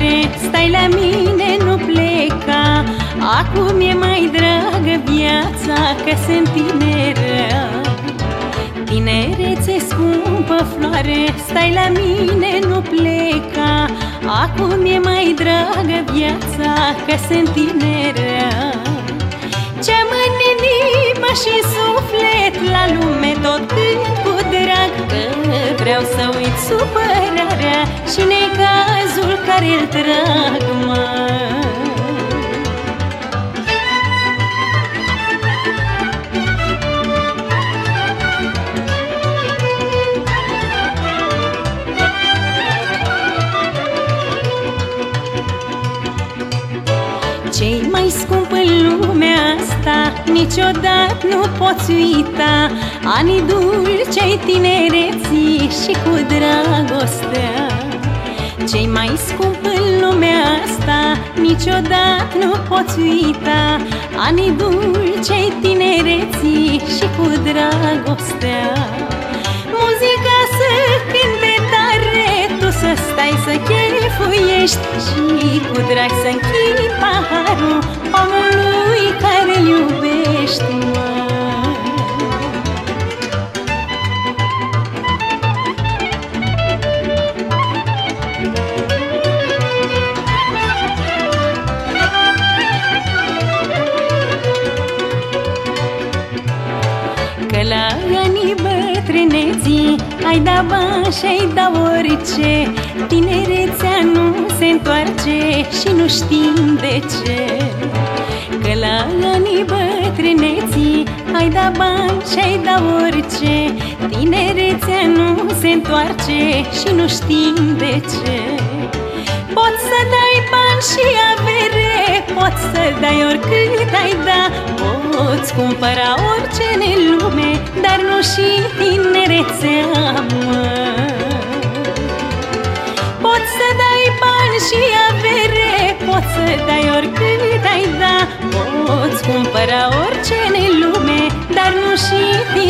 floare Stai la mine, nu pleca. Acum e mai dragă viața Că sunt tineră Tinerețe scumpă floare Stai la mine, nu pleca. Acum e mai dragă viața Că sunt tineră Ce-am în inimă și suflet La lume tot când cu drag Că vreau să uit supărarea Și necazul care îl trag, mă. Cei mai scump în lumea asta Niciodată nu poți uita Anii dulcei tinereții și cu dragostea. Cei mai scump în lumea asta Niciodată nu poți uita Anii dulcei tinereții și cu dragostea. Muzica să cânte tare Tu să stai să chefuiești Și cu drag să închid paharul Omului care la anii bătrâneții. Ai da bani și ai da orice. Tinerețea nu se întoarce Și nu știm de ce. Că la anii bătrâneții Ai da bani și ai da orice. Tinerețea nu se întoarce Și nu știm de ce. Poți să dai bani și avere Poți să dai oricât ai da. Poți cumpăra orice în lume Dar nu și tinerețea, mă. Poți să dai bani și avere Poți să dai oricât ai da. Poți cumpăra orice în lume Dar nu și tinerețea